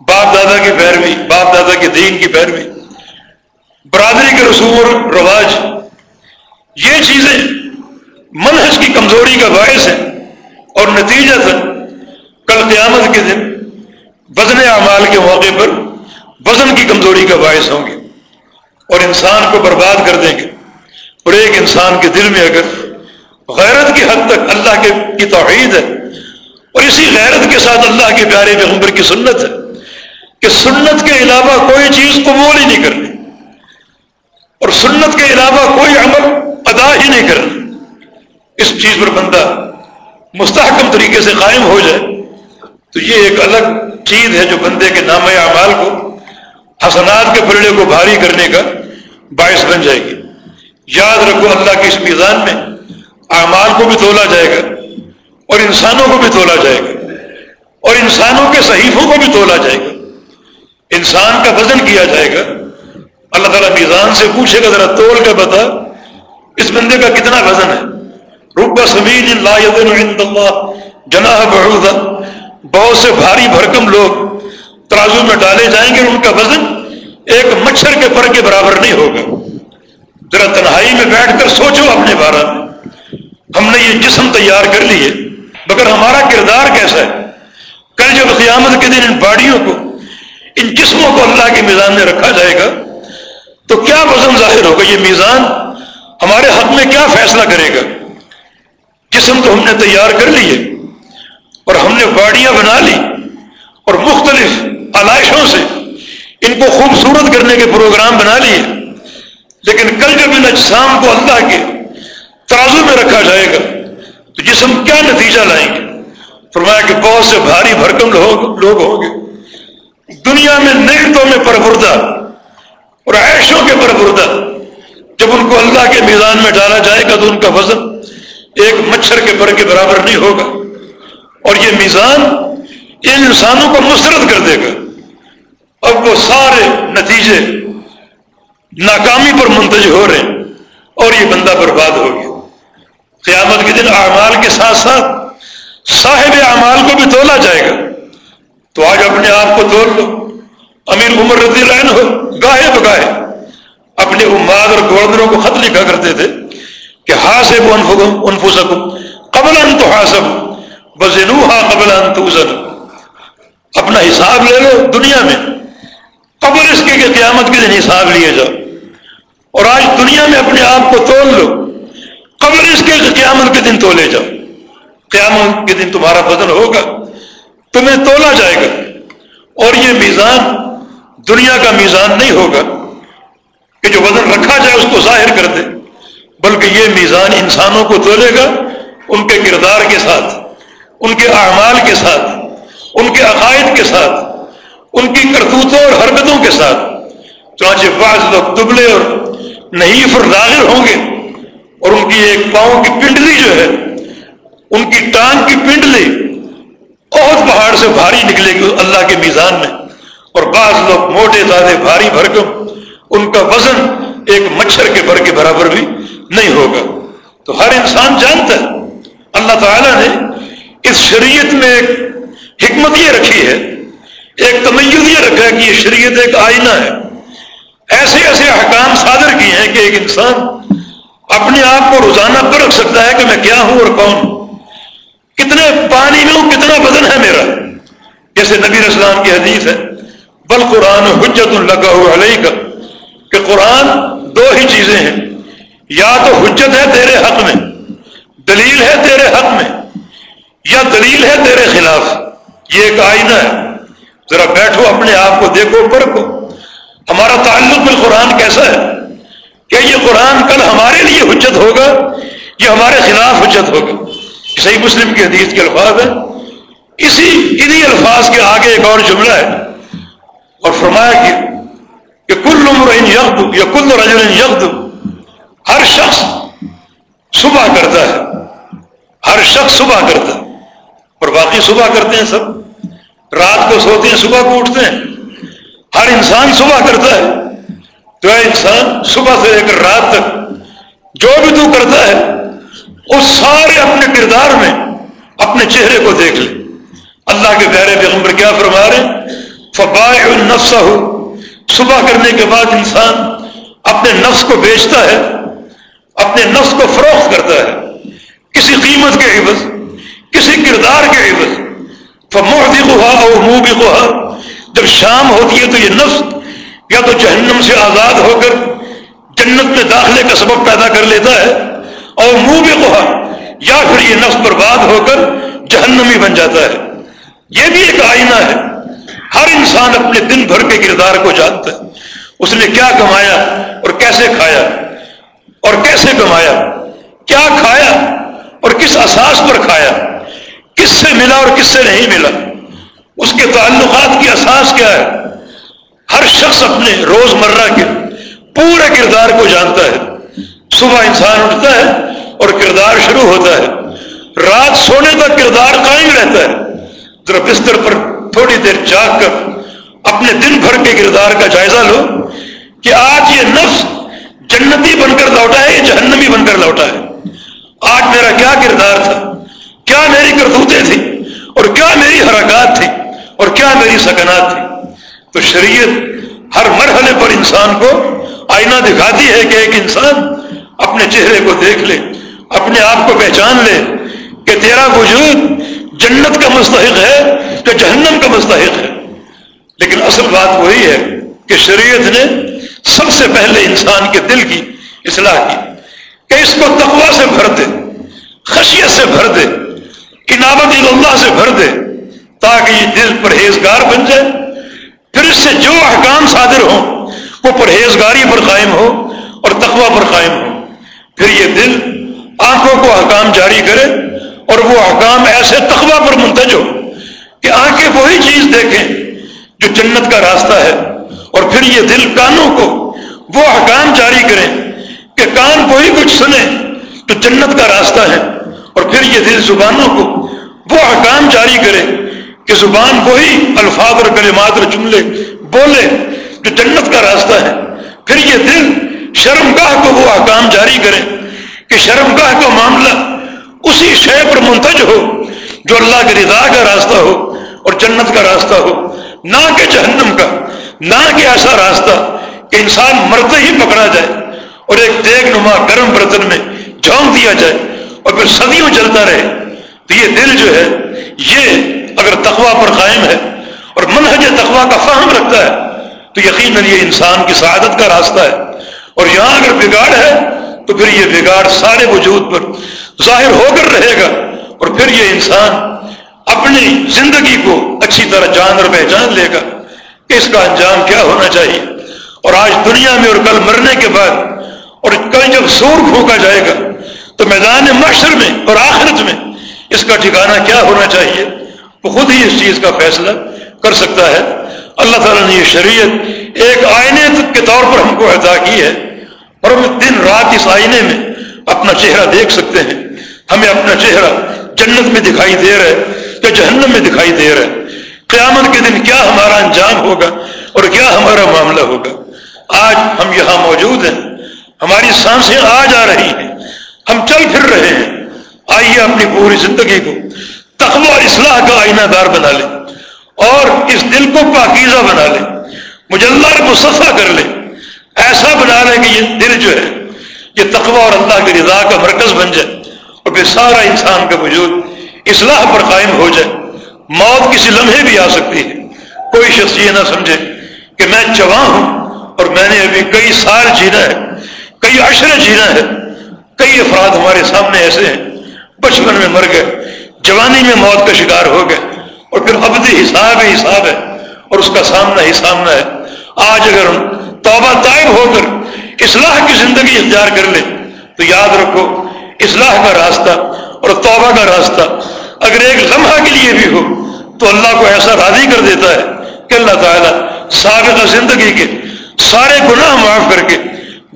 باپ دادا کی پیروی، باپ دادا کے دین کی پیروی۔ برادری کے رسول رواج، یہ چیزیں منحص کی کمزوری کا باعث ہے اور نتیجہ تھا کل قیامت کے دن وزن اعمال کے موقع پر وزن کی کمزوری کا باعث ہوں گے۔ اور انسان کو برباد کر دیں گے۔ اور ایک انسان کے دل میں اگر غیرت کی حد تک اللہ کے کی توحید ہے، اور اسی غیرت کے ساتھ اللہ کے پیارے پیغمبر کی سنت ہے کہ سنت کے علاوہ کوئی چیز قبول ہی نہیں کرنی اور سنت کے علاوہ کوئی عمل ادا ہی نہیں کرنا اس چیز پر بندہ مستحکم طریقے سے قائم ہو جائے، تو یہ ایک الگ چیز ہے جو بندے کے نام اعمال کو، حسنات کے پلڑے کو بھاری کرنے کا باعث بن جائے گی۔ یاد رکھو اللہ کے اس میزان میں اعمال کو بھی تولا جائے گا اور انسانوں کو بھی تولا جائے گا، اور انسانوں کے صحیفوں کو بھی تولا جائے گا۔ انسان کا وزن کیا جائے گا؟ اللہ تعالیٰ میزان سے پوچھے گا، ذرا تول کے بتا، اس بندے کا کتنا وزن ہے؟ رب سمین اللہ جناح بڑھودا بہت سے بھاری بھرکم لوگ ترازو میں ڈالے جائیں گے، ان کا وزن ایک مچھر کے پر کے برابر نہیں ہوگا۔ ذرا تنہائی میں بیٹھ کر سوچو اپنے بارے میں ہم نے یہ جسم تیار کر لیے، مگر ہمارا کردار کیسا ہے؟ کل جب قیامت کے دن ان باڑیوں کو ان جسموں کو اللہ کے میزان میں رکھا جائے گا۔ تو کیا وزن ظاہر ہوگا یہ میزان؟ ہمارے حق میں کیا فیصلہ کرے گا؟ جسم تو ہم نے تیار کر لیے اور ہم نے باڑیاں بنا لی اور مختلف علائشوں سے ان کو خوبصورت کرنے کے پروگرام بنا لیے۔ لیکن کل جب ان اجسام کو اللہ کے ترازو میں رکھا جائے گا، تو جسم کیا نتیجہ لائیں گے؟ فرمایا کہ بہت سے بھاری بھرکم لوگ ہوں گے۔ دنیا میں نعمتوں میں پربردہ اور عیشوں کے پربردہ جب ان کو اللہ کے میدان میں ڈالا جائے گا تو ان کا وزن ایک مچھر کے پر کے برابر نہیں ہوگا اور یہ میزان ان انسانوں کو مسرت کر دے گا۔ اب وہ سارے نتیجے ناکامی پر منتج ہو رہے ہیں اور یہ بندہ برباد ہو گیا۔ قیامت کے دن اعمال کے ساتھ ساتھ صاحب اعمال کو بھی تولا جائے گا۔ تو آج اپنے آپ کو تول لو۔ امیر عمر رضی اللہ عنہ گاہے بگاہے اپنے اماد اور گورنروں کو خط لکھا کرتے تھے کہ ہاسب انفسکم قبل ان تو ہاسب بزنوہا قبل ان توزن اپنا حساب لے لو دنیا میں۔ قبل اس کے کہ قیامت کے دن حساب لیے جاؤ۔ اور آج دنیا میں اپنے آپ کو تول لو۔ قبل اس کے کہ قیامت کے دن تولے جاؤ۔ قیامت کے دن تمہارا بدن ہوگا۔ تمہیں تولا جائے گا اور یہ میزان دنیا کا میزان نہیں ہوگا کہ جو وزن رکھا جائے اس کو ظاہر کر دے، بلکہ یہ میزان انسانوں کو تولے گا ان کے کردار کے ساتھ، ان کے اعمال کے ساتھ، ان کے عقائد کے ساتھ، ان کی کرتوتوں اور حرکتوں کے ساتھ۔ چانچہ بعض لوگ دبلے اور نہیں اور ظاہر ہوں گے اور ان کی ایک پاؤں کی پنڈلی جو ہے، ان کی ٹانگ کی پنڈلی بہت پہاڑ سے بھاری نکلے گی اللہ کے میزان میں۔ اور بعض لوگ موٹے زیادہ بھاری بھرکم ان کا وزن ایک مچھر کے بھر کے برابر بھی نہیں ہوگا۔ تو ہر انسان جانتا ہے، اللہ تعالیٰ نے اس شریعت میں ایک حکمت یہ رکھی ہے، ایک تمیز یہ رکھا ہے کہ یہ شریعت ایک آئینہ ہے۔ ایسے ایسے احکام صادر کیے ہیں کہ ایک انسان اپنے آپ کو روزانہ پر رکھ سکتا ہے کہ میں کیا ہوں اور کون۔ ہوں کتنے پانی میں ہوں، کتنا بدن ہے میرا۔ جیسے نبی اسلام کی حدیث ہے، بل قرآن حجت اللہ علیہ کا کہ قرآن دو ہی چیزیں ہیں۔ یا تو حجت ہے تیرے حق میں، دلیل ہے تیرے حق میں، یا دلیل ہے تیرے خلاف۔ یہ ایک آئینہ ہے۔ ذرا بیٹھو اپنے آپ کو، دیکھو پرکھو ہمارا تعلق بالقرآن کیسا ہے؟ کہ یہ قرآن کل ہمارے لیے حجت ہوگا؟ یہ ہمارے خلاف حجت ہوگا؟ صحیح مسلم کی حدیث کے الفاظ ہیں۔ اسی انہی الفاظ کے آگے ایک اور جملہ ہے اور فرمایا کہ کل عمر یقد یا کل رجل یقد ہر شخص صبح کرتا ہے۔ ہر شخص صبح کرتا ہے۔ اور باقی صبح کرتے ہیں سب۔ رات کو سوتے ہیں، صبح کو اٹھتے ہیں۔ ہر انسان صبح کرتا ہے۔ تو اے انسان، صبح سے لے کر رات تک جو بھی تو کرتا ہے اس سارے اپنے کردار میں اپنے چہرے کو دیکھ لے اللہ کے پیارے پیغمبر کیا فرما رہے فبا النفس ہو صبح کرنے کے بعد انسان اپنے نفس کو بیچتا ہے، اپنے نفس کو فروخت کرتا ہے۔ کسی قیمت کے عوض، کسی کردار کے عوض۔ فموہ بھی گہا اور منہ بھی گہا جب شام ہوتی ہے تو یہ نفس یا تو جہنم سے آزاد ہو کر جنت میں داخلے کا سبب پیدا کر لیتا ہے اور منہ بھی کوہا یا پھر یہ نفس برباد ہو کر جہنمی بن جاتا ہے۔ یہ بھی ایک آئینہ ہے۔ ہر انسان اپنے دن بھر کے کردار کو جانتا ہے۔ اس نے کیا کمایا اور کیسے کھایا اور کیسے کمایا؟ کیا کھایا اور کس اساس پر کھایا؟ کس سے ملا اور کس سے نہیں ملا؟ اس کے تعلقات کی اساس کیا ہے؟ ہر شخص اپنے روز مرہ کے پورے کردار کو جانتا ہے۔ صبح انسان اٹھتا ہے اور کردار شروع ہوتا ہے۔ رات سونے تک کردار قائم رہتا ہے۔ ذرا بستر پر تھوڑی دیر جاگ کر اپنے دن بھر کے کردار کا جائزہ لو کہ آج یہ نفس جنتی بن کر لوٹا ہے یا جہنمی بن کر لوٹا ہے۔ آج میرا کیا کردار تھا؟ کیا میری کرتوتیں تھیں؟ اور کیا میری حرکات تھی اور کیا میری سکنات تھی تو شریعت ہر مرحلے پر انسان کو آئینہ دکھاتی ہے کہ ایک انسان اپنے چہرے کو دیکھ لے، اپنے آپ کو پہچان لے کہ تیرا وجود جنت کا مستحق ہے، کہ جہنم کا مستحق ہے۔ لیکن اصل بات وہی ہے کہ شریعت نے سب سے پہلے انسان کے دل کی اصلاح کی، کہ اس کو تقوا سے بھر دے، خشیت سے بھر دے انعامت اللہ سے بھر دے، تاکہ یہ دل پرہیزگار بن جائے۔ پھر اس سے جو احکام صادر ہوں، وہ پرہیزگاری پر قائم ہو اور تقوا پر قائم ہو۔ پھر یہ دل آنکھوں کو حکام جاری کرے اور وہ حکام ایسے تقوا پر منتج ہو کہ آنکھیں وہی چیز دیکھیں جو جنت کا راستہ ہے اور پھر یہ دل کانوں کو وہ حکام جاری کریں کہ کان وہی کچھ سنیں تو جنت کا راستہ ہے اور پھر یہ دل زبانوں کو وہ حکام جاری کرے کہ زبان وہی الفاظ اور کلمات اور جملے بولے جو جنت کا راستہ ہے۔ پھر یہ دل شرم گاہ کو وہ احکام جاری کرے کہ شرم گاہ کا معاملہ اسی شے پر منتج ہو جو اللہ کے رضا کا راستہ ہو اور جنت کا راستہ ہو۔ نہ کہ جہنم کا، نہ کہ ایسا راستہ کہ انسان مرتے ہی پکڑا جائے اور ایک دیگ نما گرم برتن میں جھونک دیا جائے اور پھر صدیوں چلتا رہے۔ تو یہ دل جو ہے، یہ اگر تقوا پر قائم ہے اور منہج تقوا کا فہم رکھتا ہے، تو یقیناً یہ انسان کی سعادت کا راستہ ہے۔ اور یہاں اگر بگاڑ ہے تو پھر یہ بگاڑ سارے وجود پر ظاہر ہو کر رہے گا اور پھر یہ انسان اپنی زندگی کو اچھی طرح جان اور پہچان لے گا کہ اس کا انجام کیا ہونا چاہیے۔ اور آج دنیا میں اور کل مرنے کے بعد اور کل جب سور پھونکا جائے گا تو میدان معاشر میں اور آخرت میں اس کا ٹھکانہ کیا ہونا چاہیے؟ وہ خود ہی اس چیز کا فیصلہ کر سکتا ہے۔ اللہ تعالیٰ نے یہ شریعت ایک آئینے کے طور پر ہم کو عطا کی ہے اور ہم دن رات اس آئینے میں اپنا چہرہ دیکھ سکتے ہیں۔ ہمیں اپنا چہرہ جنت میں دکھائی دے رہا ہے یا جہنم میں دکھائی دے رہا ہے۔ قیامت کے دن کیا ہمارا انجام ہوگا اور کیا ہمارا معاملہ ہوگا؟ آج ہم یہاں موجود ہیں، ہماری سانسیں آج آ رہی ہیں، ہم چل پھر رہے ہیں۔ آئیے اپنی پوری زندگی کو تخوا اصلاح کا آئینہ دار بنا لیں۔ اور اس دل کو پاکیزہ بنا لیں مجلہ کو کر لیں ایسا بنا لیں کہ یہ دل جو ہے، یہ تقوی اور اللہ کی رضا کا مرکز بن جائے اور پھر سارا انسان کا وجود اصلاح پر قائم ہو جائے۔ موت کسی لمحے بھی آ سکتی ہے۔ کوئی شخص یہ نہ سمجھے کہ میں جواں ہوں اور میں نے ابھی کئی سال جینا ہے، کئی عشرے جینا ہے۔ کئی افراد ہمارے سامنے ایسے ہیں، بچپن میں مر گئے، جوانی میں موت کا شکار ہو گئے۔ اور پھر ابدی حساب ہی حساب ہے، اور اس کا سامنا ہی سامنا ہے۔ آج اگر ہم توبہ طائب ہو کر اصلاح کی زندگی اختیار کر لیں، تو یاد رکھو، اصلاح کا راستہ اور توبہ کا راستہ اگر ایک لمحہ کے لیے بھی ہو، تو اللہ کو ایسا راضی کر دیتا ہے کہ اللہ تعالیٰ سابقہ زندگی کے سارے گناہ معاف کر کے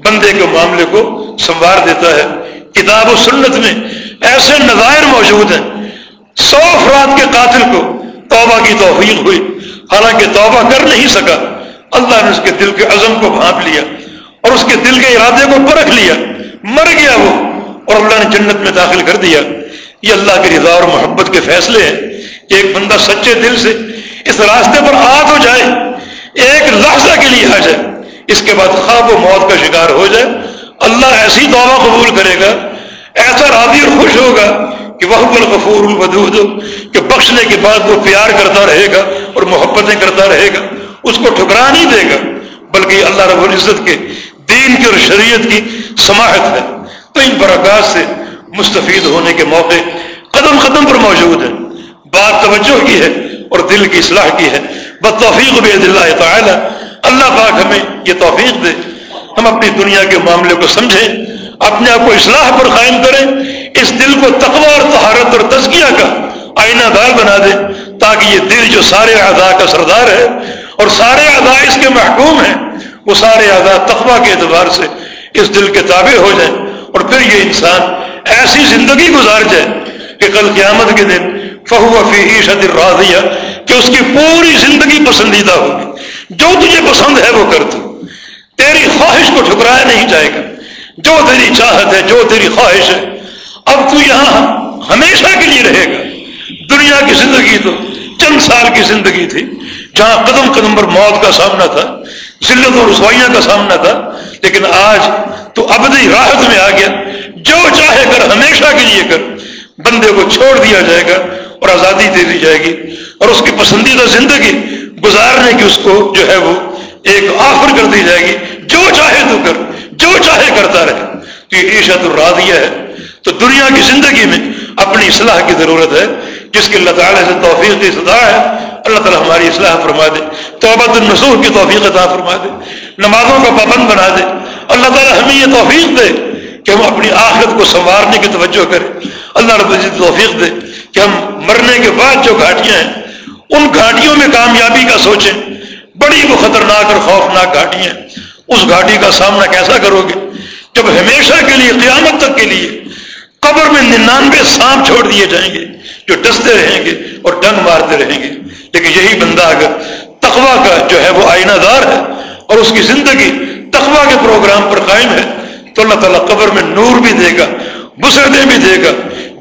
بندے کے معاملے کو سنوار دیتا ہے۔ کتاب و سنت میں ایسے نظائر موجود ہیں، سو افراد کے قاتل کو توبہ کی توفیق ہوئی۔ حالانکہ توبہ کر نہیں سکا۔ اللہ نے اس کے دل کے عزم کو بھانپ لیا اور اس کے دل کے ارادے کو پرکھ لیا۔ مر گیا وہ اور اللہ نے جنت میں داخل کر دیا۔ یہ اللہ کی رضا اور محبت کے فیصلے ہیں کہ ایک بندہ سچے دل سے اس راستے پر آ تو جائے، ایک لحظہ کے لیے آ جائے، اس کے بعد خواب و موت کا شکار ہو جائے۔ اللہ ایسی توبہ قبول کرے گا، ایسا راضی اور خوش ہوگا کہ وہ الغفور الودود کہ بخشنے کے بعد وہ پیار کرتا رہے گا اور محبتیں کرتا رہے گا، اس کو ٹھکرا نہیں دے گا، بلکہ اللہ رب العزت کے دین کی اور شریعت کی سماحت ہے۔ تو ان برکات سے مستفید ہونے کے موقع قدم قدم پر موجود ہیں۔ بات توجہ کی ہے اور دل کی اصلاح کی ہے۔ بس توفیق بھی اللہ تعالی۔ اللہ پاک ہمیں یہ توفیق دے۔ ہم اپنی دنیا کے معاملے کو سمجھیں، اپنے آپ کو اصلاح پر قائم کریں۔ اس دل کو تقوی اور تہارت اور تزکیہ کا آئینہ دار بنا دے تاکہ یہ دل جو سارے اعضاء کا سردار ہے اور سارے اعضاء اس کے محکوم ہیں، وہ سارے اعضاء تقوی کے اعتبار سے اس دل کے تابع ہو جائیں اور پھر یہ انسان ایسی زندگی گزار جائے کہ کل قیامت کے دن فہو فی عیشت الراضیہ کہ اس کی پوری زندگی پسندیدہ ہوگی۔ جو تجھے پسند ہے وہ کر تو۔ تیری خواہش کو ٹھکرایا نہیں جائے گا۔ جو تیری چاہت ہے، جو تیری خواہش ہے اب تو یہاں ہمیشہ کے لیے رہے گا۔ دنیا کی زندگی تو چند سال کی زندگی تھی، جہاں قدم قدم پر موت کا سامنا تھا، ذلت اور رسوائیاں کا سامنا تھا، لیکن آج تو ابدی راحت میں آ گیا۔ جو چاہے کر، ہمیشہ کے لیے کر۔ بندے کو چھوڑ دیا جائے گا اور آزادی دے دی جائے گی۔ اور اس کی پسندیدہ زندگی گزارنے کی اس کو جو ہے وہ ایک آفر کر دی جائے گی۔ جو چاہے تو کر، جو چاہے کرتا رہے۔ تو یہ عیشت الراضیہ ہے۔ تو دنیا کی زندگی میں اپنی اصلاح کی ضرورت ہے، جس کی اللہ تعالیٰ سے توفیق کی سزا ہے، اللہ تعالیٰ ہماری اصلاح فرما دے توبت النسوح کی توفیق عطا فرما دے، نمازوں کا پابند بنا دے، اللہ تعالیٰ ہمیں یہ توفیق دے کہ ہم اپنی آخرت کو سنوارنے کی توجہ کریں۔ اللہ رب العزت توفیق دے کہ ہم مرنے کے بعد جو گھاٹیاں ہیں، ان گھاٹیوں میں کامیابی کا سوچیں۔ بڑی وہ خطرناک اور خوفناک گھاٹی ہیں۔ اس گھاٹی کا سامنا کیسا کرو گے؟ جب ہمیشہ کے لیے، قیامت تک کے لیے قبر میں ننانوے سانپ چھوڑ دیے جائیں گے، جو ڈستے رہیں گے اور ڈنگ مارتے رہیں گے۔ لیکن یہی بندہ اگر تقوا کا جو ہے وہ آئینہ دار ہے اور اس کی زندگی تقوا کے پروگرام پر قائم ہے، تو اللہ تعالیٰ قبر میں نور بھی دے گا بسرتیں بھی دے گا،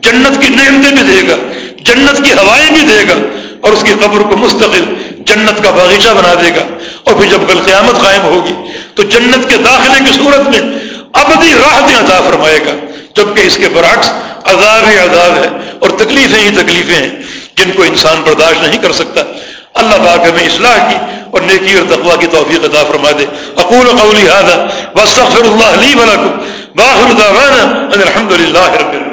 جنت کی نعمتیں بھی دے گا، جنت کی ہوائیں بھی دے گا اور اس کی قبر کو مستقل جنت کا باغیچہ بنا دے گا۔ اور پھر جب کل قیامت قائم ہوگی، تو جنت کے داخلے کی صورت میں ابدی راحتیں عطا فرمائے گا۔ جبکہ اس کے برعکس عذاب ہی عذاب ہے اور تکلیفیں ہی تکلیفیں ہیں جن کو انسان برداشت نہیں کر سکتا۔ اللہ پاک ہمیں اصلاح کی اور نیکی اور تقوا کی توفیق عطا فرما دے۔ اقول قولی هذا واستغفر الله لي ولكم باخر دعوانا ان الحمد لله رب العالمين